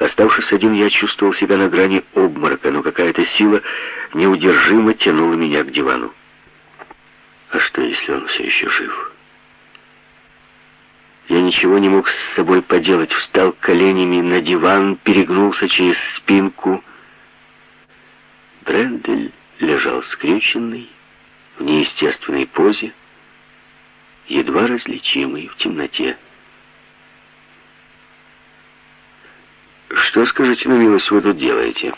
Оставшись один, я чувствовал себя на грани обморока, но какая-то сила неудержимо тянула меня к дивану. А что, если он все еще жив? Я ничего не мог с собой поделать. Встал коленями на диван, перегнулся через спинку. Брендель лежал скрюченный, в неестественной позе, едва различимый в темноте. «Что, скажите на милость, вы тут делаете?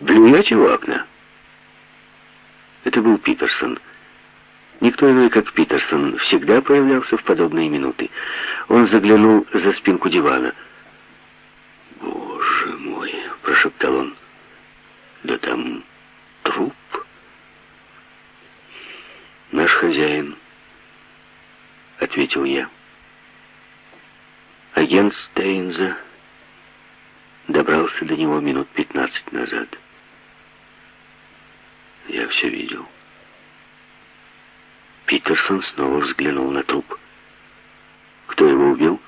Блюете в окна?» Это был Питерсон. Никто иной, как Питерсон, всегда появлялся в подобные минуты. Он заглянул за спинку дивана. «Боже мой!» — прошептал он. «Да там труп!» «Наш хозяин», — ответил я. Агент Стейнза добрался до него минут пятнадцать назад. Я все видел. Питерсон снова взглянул на труп. Кто его убил?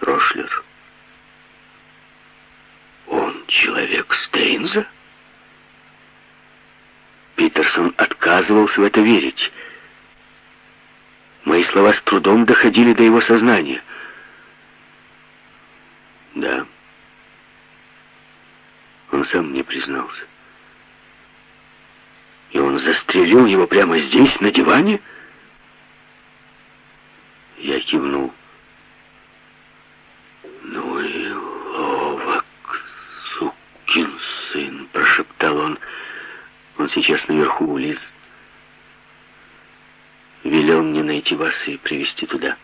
Рошлер. Он человек Стейнза? Питерсон отказывался в это верить. Мои слова с трудом доходили до его сознания. Да. Он сам мне признался. И он застрелил его прямо здесь, на диване? Я кивнул. «Ну и ловок, сукин сын!» — прошептал он. «Он сейчас наверху у Лиз. Велел мне найти вас и привести туда.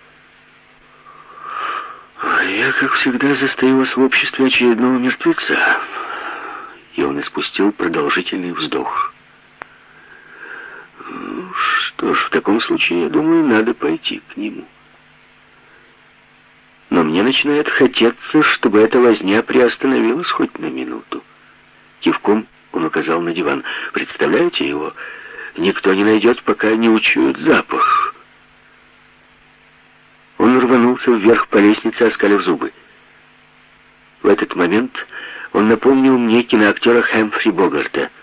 Я, как всегда, застаю вас в обществе очередного мертвеца». И он испустил продолжительный вздох. Что ж, в таком случае, я думаю, надо пойти к нему. Но мне начинает хотеться, чтобы эта возня приостановилась хоть на минуту. Кивком он указал на диван. Представляете его? Никто не найдет, пока не учует запах. Рванулся вверх по лестнице, оскалив зубы. В этот момент он напомнил мне киноактера Хэмфри Богарта —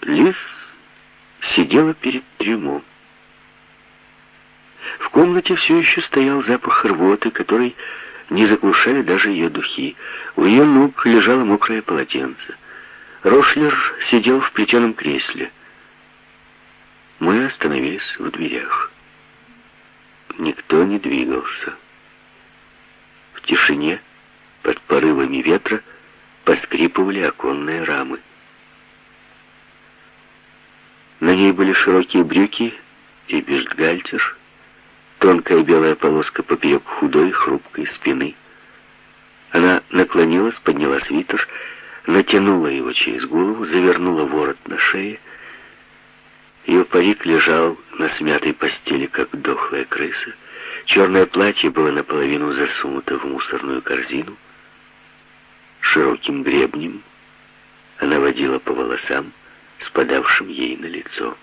Лиз сидела перед трюмо. В комнате все еще стоял запах рвоты, который не заглушали даже ее духи. У ее ног лежало мокрое полотенце. Рошлер сидел в плетеном кресле. Мы остановились в дверях. Никто не двигался. В тишине, под порывами ветра, поскрипывали оконные рамы. На ней были широкие брюки и бюстгальтер, тонкая белая полоска поперек худой, хрупкой спины. Она наклонилась, подняла свитер, натянула его через голову, завернула ворот на шее. Ее парик лежал на смятой постели, как дохлая крыса. Черное платье было наполовину засунуто в мусорную корзину. Широким гребнем она водила по волосам, спадавшим ей на лицо.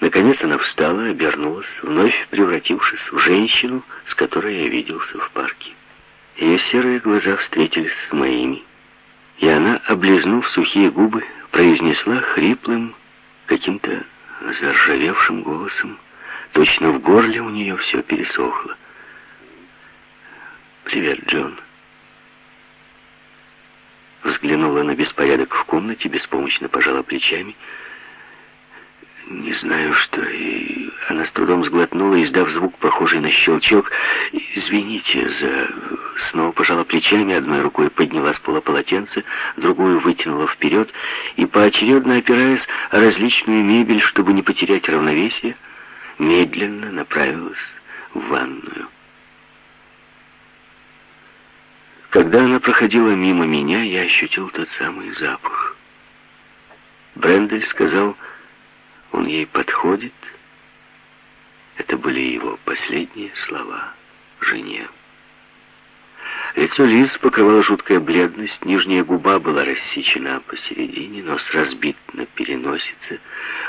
Наконец она встала, обернулась, вновь превратившись в женщину, с которой я виделся в парке. Ее серые глаза встретились с моими, и она, облизнув сухие губы, произнесла хриплым, каким-то заржавевшим голосом, точно в горле у нее все пересохло. «Привет, Джон» взглянула на беспорядок в комнате, беспомощно пожала плечами. Не знаю, что... И она с трудом сглотнула, издав звук, похожий на щелчок. «Извините за...» Снова пожала плечами, одной рукой подняла с пола полотенце, другую вытянула вперед и, поочередно опираясь о различную мебель, чтобы не потерять равновесие, медленно направилась в ванную. Когда она проходила мимо меня, я ощутил тот самый запах. Брендель сказал, он ей подходит. Это были его последние слова жене. Лицо Лиз покрывала жуткая бледность, нижняя губа была рассечена посередине, нос разбит на переносице,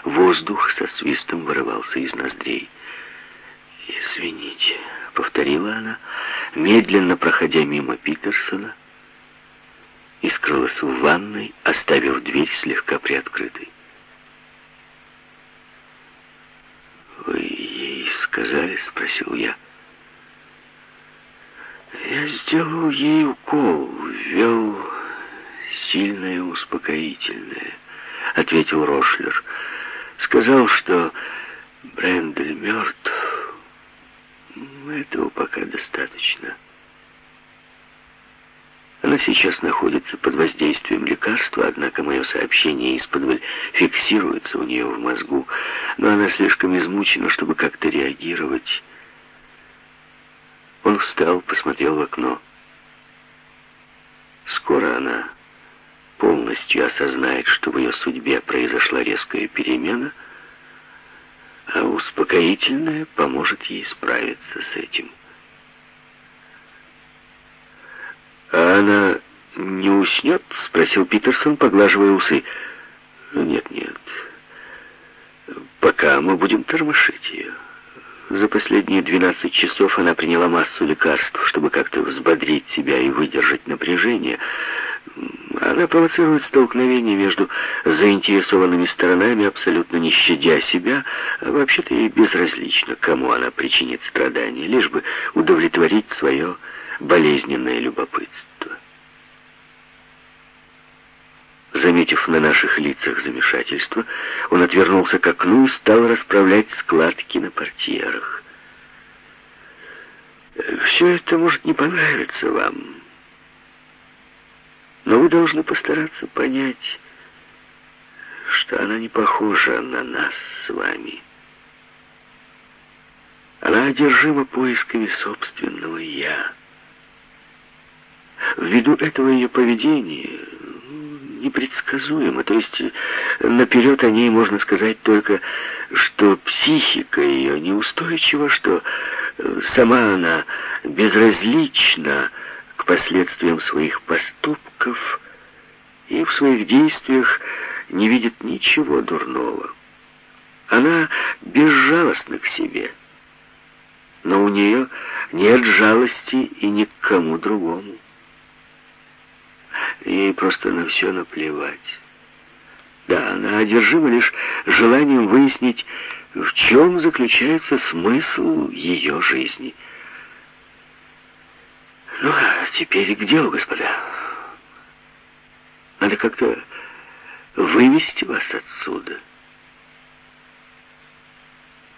воздух со свистом вырывался из ноздрей. «Извините», — повторила она, медленно проходя мимо Питерсона, и скрылась в ванной, оставив дверь слегка приоткрытой. «Вы ей сказали?» — спросил я. Я сделал ей укол, ввел сильное успокоительное, ответил Рошлер. Сказал, что Брендель мертв. Этого пока достаточно. Она сейчас находится под воздействием лекарства, однако мое сообщение из-под фиксируется у нее в мозгу, но она слишком измучена, чтобы как-то реагировать. Он встал, посмотрел в окно. Скоро она полностью осознает, что в ее судьбе произошла резкая перемена, а успокоительное поможет ей справиться с этим. «А она не уснет?» — спросил Питерсон, поглаживая усы. «Нет, нет. Пока мы будем тормошить ее». За последние 12 часов она приняла массу лекарств, чтобы как-то взбодрить себя и выдержать напряжение. Она провоцирует столкновение между заинтересованными сторонами, абсолютно не щадя себя. Вообще-то ей безразлично, кому она причинит страдания, лишь бы удовлетворить свое болезненное любопытство. Заметив на наших лицах замешательство, он отвернулся к окну и стал расправлять складки на портьерах. «Все это может не понравиться вам, но вы должны постараться понять, что она не похожа на нас с вами. Она одержима поисками собственного «я». Ввиду этого ее поведения непредсказуемо. То есть наперед о ней можно сказать только, что психика ее неустойчива, что э, сама она безразлична к последствиям своих поступков и в своих действиях не видит ничего дурного. Она безжалостна к себе, но у нее нет жалости и ни к кому другому. Ей просто на все наплевать. Да, она одержима лишь желанием выяснить, в чем заключается смысл ее жизни. Ну, а теперь к делу, господа. Надо как-то вывести вас отсюда.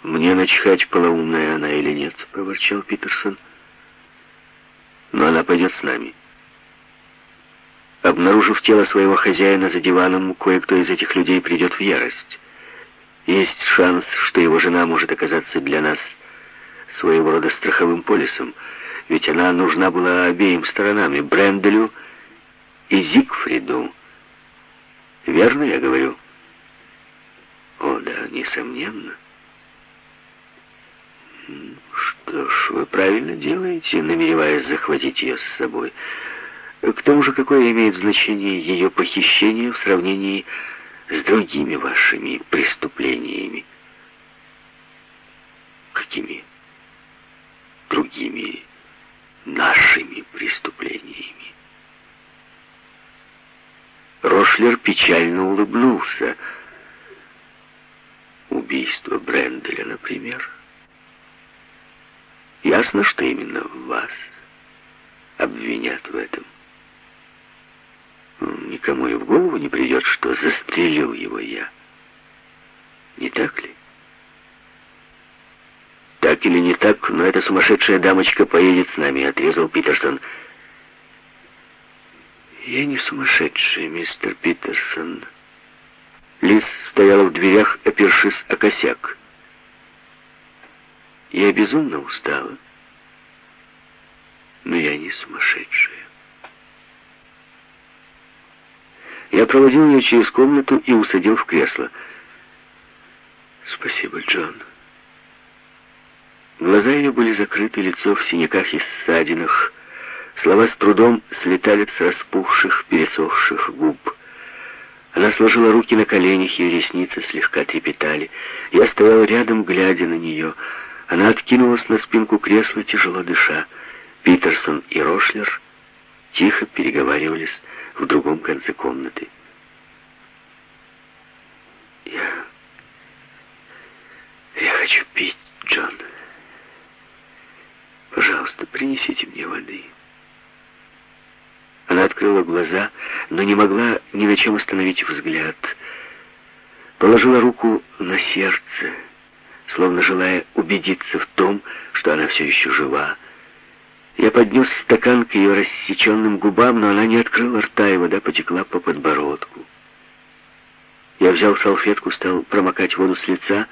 «Мне начхать, полоумная она или нет», — проворчал Питерсон. «Но она пойдет с нами». Обнаружив тело своего хозяина за диваном, кое-кто из этих людей придет в ярость. Есть шанс, что его жена может оказаться для нас своего рода страховым полисом, ведь она нужна была обеим сторонам, и Бренделю, и Зигфриду. Верно я говорю? О, да, несомненно. Что ж, вы правильно делаете, намереваясь захватить ее с собой. К тому же, какое имеет значение ее похищение в сравнении с другими вашими преступлениями? Какими другими нашими преступлениями? Рошлер печально улыбнулся. Убийство Бренделя, например. Ясно, что именно вас обвинят в этом. Никому и в голову не придет, что застрелил его я. Не так ли? Так или не так, но эта сумасшедшая дамочка поедет с нами, отрезал Питерсон. Я не сумасшедший, мистер Питерсон. Лиз стояла в дверях, опершись о косяк. Я безумно устала, но я не сумасшедшая. Я проводил ее через комнату и усадил в кресло. «Спасибо, Джон». Глаза ее были закрыты, лицо в синяках и ссадинах. Слова с трудом слетали с распухших, пересохших губ. Она сложила руки на коленях, ее ресницы слегка трепетали. Я стоял рядом, глядя на нее. Она откинулась на спинку кресла, тяжело дыша. Питерсон и Рошлер тихо переговаривались в другом конце комнаты. «Я... я хочу пить, Джон. Пожалуйста, принесите мне воды». Она открыла глаза, но не могла ни на чем остановить взгляд. Положила руку на сердце, словно желая убедиться в том, что она все еще жива. Я поднес стакан к ее рассеченным губам, но она не открыла рта, и вода потекла по подбородку. Я взял салфетку, стал промокать воду с лица,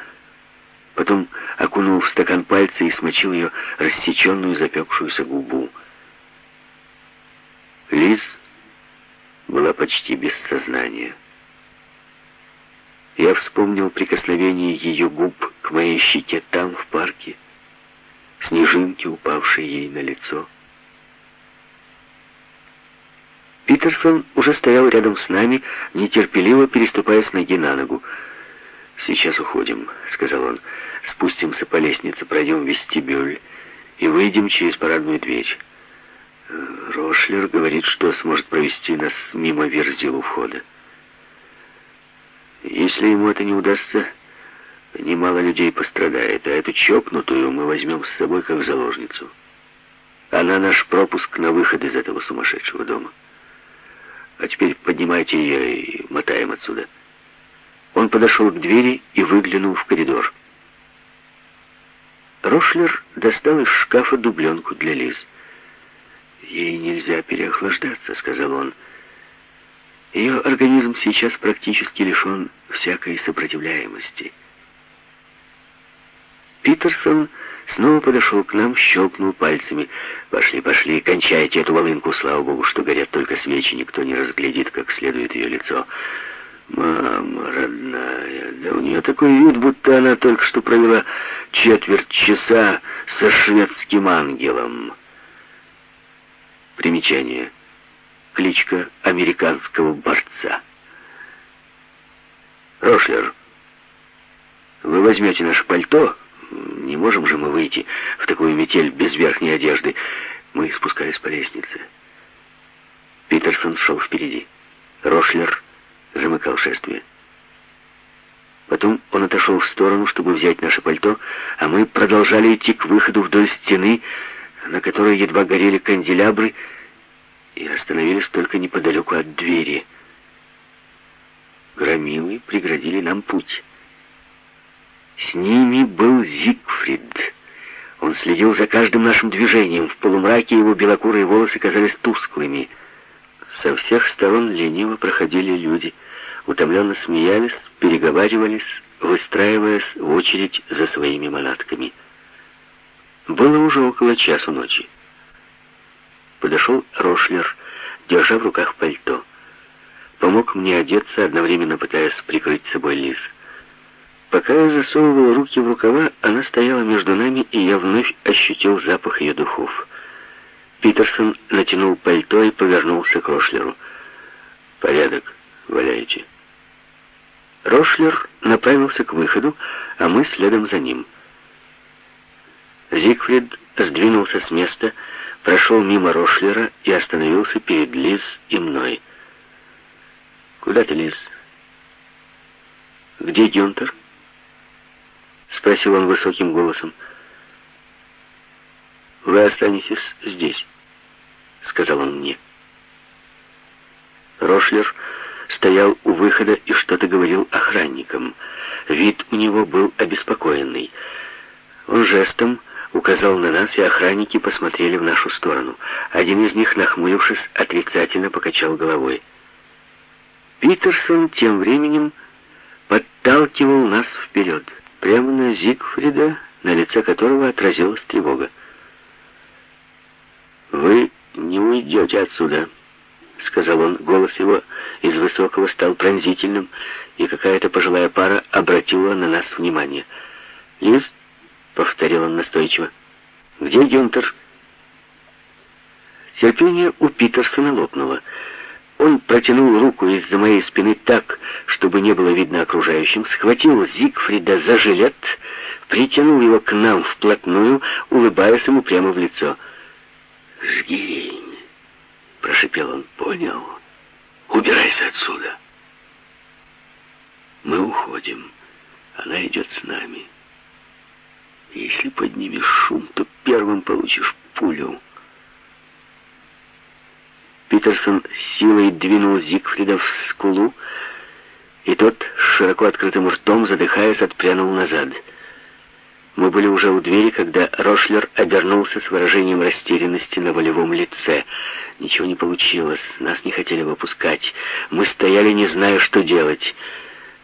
потом окунул в стакан пальцы и смочил ее рассеченную запекшуюся губу. Лиз была почти без сознания. Я вспомнил прикосновение ее губ к моей щеке там, в парке, снежинки, упавшие ей на лицо. Питерсон уже стоял рядом с нами, нетерпеливо переступая с ноги на ногу. «Сейчас уходим», — сказал он. «Спустимся по лестнице, пройдем вестибюль и выйдем через парадную дверь». Рошлер говорит, что сможет провести нас мимо верзил у входа. Если ему это не удастся, немало людей пострадает, а эту чокнутую мы возьмем с собой как заложницу. Она наш пропуск на выход из этого сумасшедшего дома. А теперь поднимайте ее и мотаем отсюда. Он подошел к двери и выглянул в коридор. Рошлер достал из шкафа дубленку для Лиз. «Ей нельзя переохлаждаться», — сказал он. «Ее организм сейчас практически лишен всякой сопротивляемости». Питерсон снова подошел к нам, щелкнул пальцами. «Пошли, пошли, кончайте эту волынку, слава богу, что горят только свечи, никто не разглядит, как следует ее лицо». «Мама родная, да у нее такой вид, будто она только что провела четверть часа со шведским ангелом». Примечание. Кличка американского борца. Рошлер, вы возьмете наше пальто? Не можем же мы выйти в такую метель без верхней одежды. Мы спускались по лестнице. Питерсон шел впереди. Рошлер замыкал шествие. Потом он отошел в сторону, чтобы взять наше пальто, а мы продолжали идти к выходу вдоль стены, на которой едва горели канделябры, и остановились только неподалеку от двери. Громилы преградили нам путь. С ними был Зигфрид. Он следил за каждым нашим движением. В полумраке его белокурые волосы казались тусклыми. Со всех сторон лениво проходили люди. Утомленно смеялись, переговаривались, выстраиваясь в очередь за своими манатками. Было уже около часу ночи. Подошел Рошлер, держа в руках пальто. Помог мне одеться, одновременно пытаясь прикрыть собой лис. Пока я засовывал руки в рукава, она стояла между нами, и я вновь ощутил запах ее духов. Питерсон натянул пальто и повернулся к Рошлеру. «Порядок, валяйте». Рошлер направился к выходу, а мы следом за ним. Зигфрид сдвинулся с места, прошел мимо Рошлера и остановился перед Лиз и мной. «Куда ты, Лиз?» «Где Гюнтер?» — спросил он высоким голосом. «Вы останетесь здесь», — сказал он мне. Рошлер стоял у выхода и что-то говорил охранникам. Вид у него был обеспокоенный. Он жестом указал на нас, и охранники посмотрели в нашу сторону. Один из них, нахмурившись, отрицательно покачал головой. Питерсон тем временем подталкивал нас вперед, прямо на Зигфрида, на лице которого отразилась тревога. «Вы не уйдете отсюда», — сказал он. Голос его из высокого стал пронзительным, и какая-то пожилая пара обратила на нас внимание. «Лиз?» — повторил он настойчиво. «Где Гюнтер?» Терпение у Питерсона лопнуло. Он протянул руку из-за моей спины так, чтобы не было видно окружающим, схватил Зигфрида за жилет, притянул его к нам вплотную, улыбаясь ему прямо в лицо. «Сгинь!» — прошипел он. «Понял? Убирайся отсюда!» «Мы уходим. Она идет с нами. Если поднимешь шум, то первым получишь пулю». Питерсон силой двинул Зигфрида в скулу, и тот широко открытым ртом, задыхаясь, отпрянул назад. Мы были уже у двери, когда Рошлер обернулся с выражением растерянности на волевом лице. Ничего не получилось, нас не хотели выпускать. Мы стояли, не зная, что делать.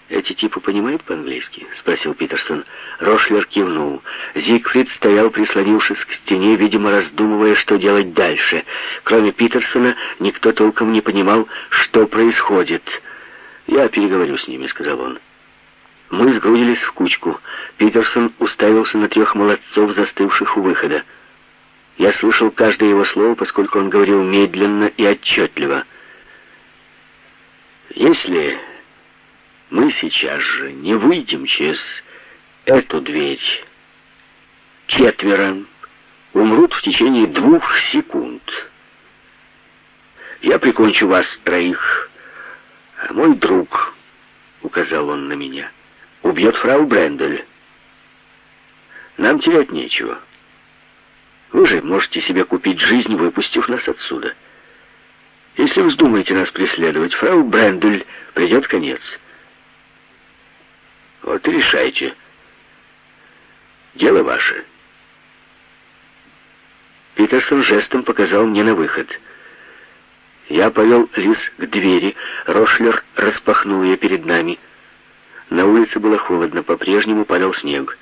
«Эти типы понимают по-английски?» — спросил Питерсон. Рошлер кивнул. Зигфрид стоял, прислонившись к стене, видимо, раздумывая, что делать дальше. Кроме Питерсона, никто толком не понимал, что происходит. «Я переговорю с ними», — сказал он. Мы сгрудились в кучку. Питерсон уставился на трех молодцов, застывших у выхода. Я слышал каждое его слово, поскольку он говорил медленно и отчетливо. «Если мы сейчас же не выйдем через эту дверь. Четверо умрут в течение двух секунд. Я прикончу вас троих, а мой друг, указал он на меня, убьет фрау Брендель. Нам терять нечего. Вы же можете себе купить жизнь, выпустив нас отсюда. Если вздумаете нас преследовать, фрау Брендель придет конец. Вот и решайте. Дело ваше. Питерсон жестом показал мне на выход. Я повел Лиз к двери. Рошлер распахнул ее перед нами. На улице было холодно, по-прежнему падал снег.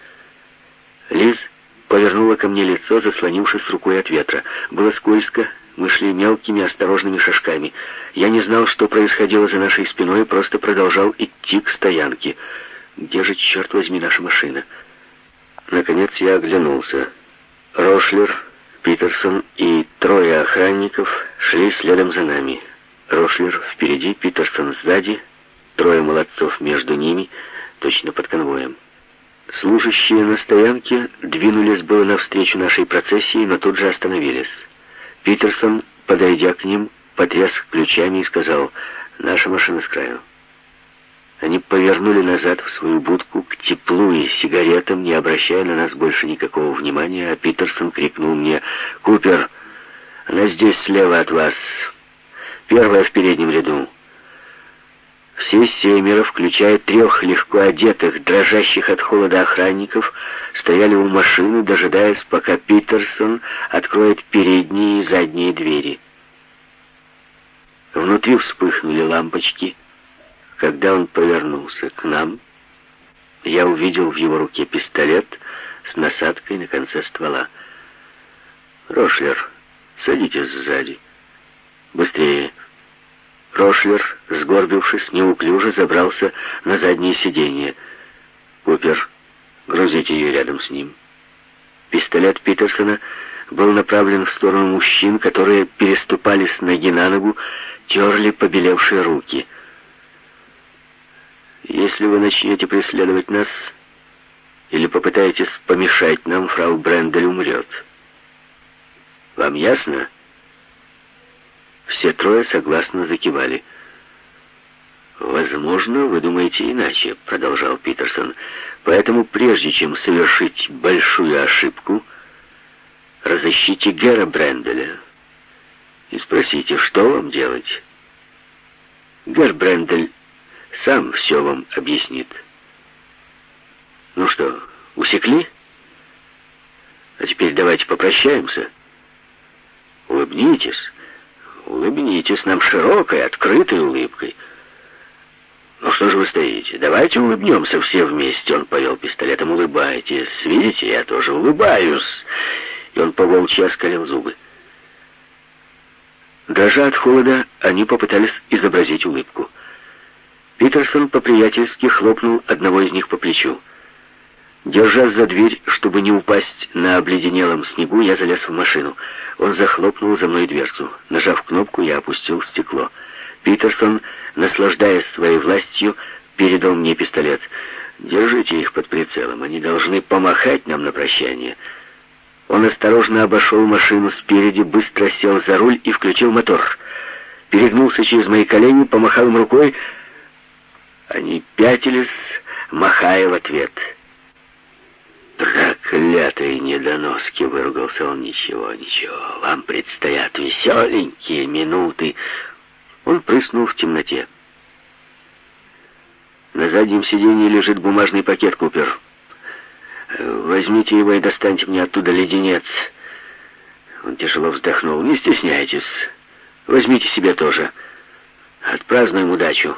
Лиз повернула ко мне лицо, заслонившись рукой от ветра. Было скользко, мы шли мелкими осторожными шажками. Я не знал, что происходило за нашей спиной, просто продолжал идти к стоянке. Где же, черт возьми, наша машина? Наконец я оглянулся. Рошлер, Питерсон и трое охранников шли следом за нами. Рошлер впереди, Питерсон сзади, трое молодцов между ними, точно под конвоем. Служащие на стоянке двинулись было навстречу нашей процессии, но тут же остановились. Питерсон, подойдя к ним, потряс ключами и сказал «Наша машина с краю». Они повернули назад в свою будку к теплу и сигаретам, не обращая на нас больше никакого внимания, а Питерсон крикнул мне «Купер, она здесь слева от вас, первая в переднем ряду». Все семеро, включая трех легко одетых, дрожащих от холода охранников, стояли у машины, дожидаясь, пока Питерсон откроет передние и задние двери. Внутри вспыхнули лампочки — когда он повернулся к нам, я увидел в его руке пистолет с насадкой на конце ствола. «Рошлер, садитесь сзади. Быстрее!» Рошлер, сгорбившись, неуклюже забрался на заднее сиденье. «Купер, грузите ее рядом с ним». Пистолет Питерсона был направлен в сторону мужчин, которые переступали с ноги на ногу, терли побелевшие руки — если вы начнете преследовать нас или попытаетесь помешать нам, фрау Брендель умрет. Вам ясно? Все трое согласно закивали. «Возможно, вы думаете иначе», — продолжал Питерсон. «Поэтому прежде чем совершить большую ошибку, разыщите Гера Бренделя и спросите, что вам делать». Гер Брендель сам все вам объяснит. Ну что, усекли? А теперь давайте попрощаемся. Улыбнитесь. Улыбнитесь нам широкой, открытой улыбкой. Ну что же вы стоите? Давайте улыбнемся все вместе. Он повел пистолетом. Улыбайтесь. Видите, я тоже улыбаюсь. И он по-волчьи оскалил зубы. Дрожа от холода, они попытались изобразить улыбку. Питерсон по-приятельски хлопнул одного из них по плечу. Держась за дверь, чтобы не упасть на обледенелом снегу, я залез в машину. Он захлопнул за мной дверцу. Нажав кнопку, я опустил стекло. Питерсон, наслаждаясь своей властью, передал мне пистолет. «Держите их под прицелом, они должны помахать нам на прощание». Он осторожно обошел машину спереди, быстро сел за руль и включил мотор. Перегнулся через мои колени, помахал им рукой. Они пятились, махая в ответ. «Проклятые недоноски!» — выругался он. «Ничего, ничего, вам предстоят веселенькие минуты!» Он прыснул в темноте. На заднем сиденье лежит бумажный пакет, Купер. Возьмите его и достаньте мне оттуда леденец. Он тяжело вздохнул. Не стесняйтесь. Возьмите себе тоже. Отпразднуем удачу.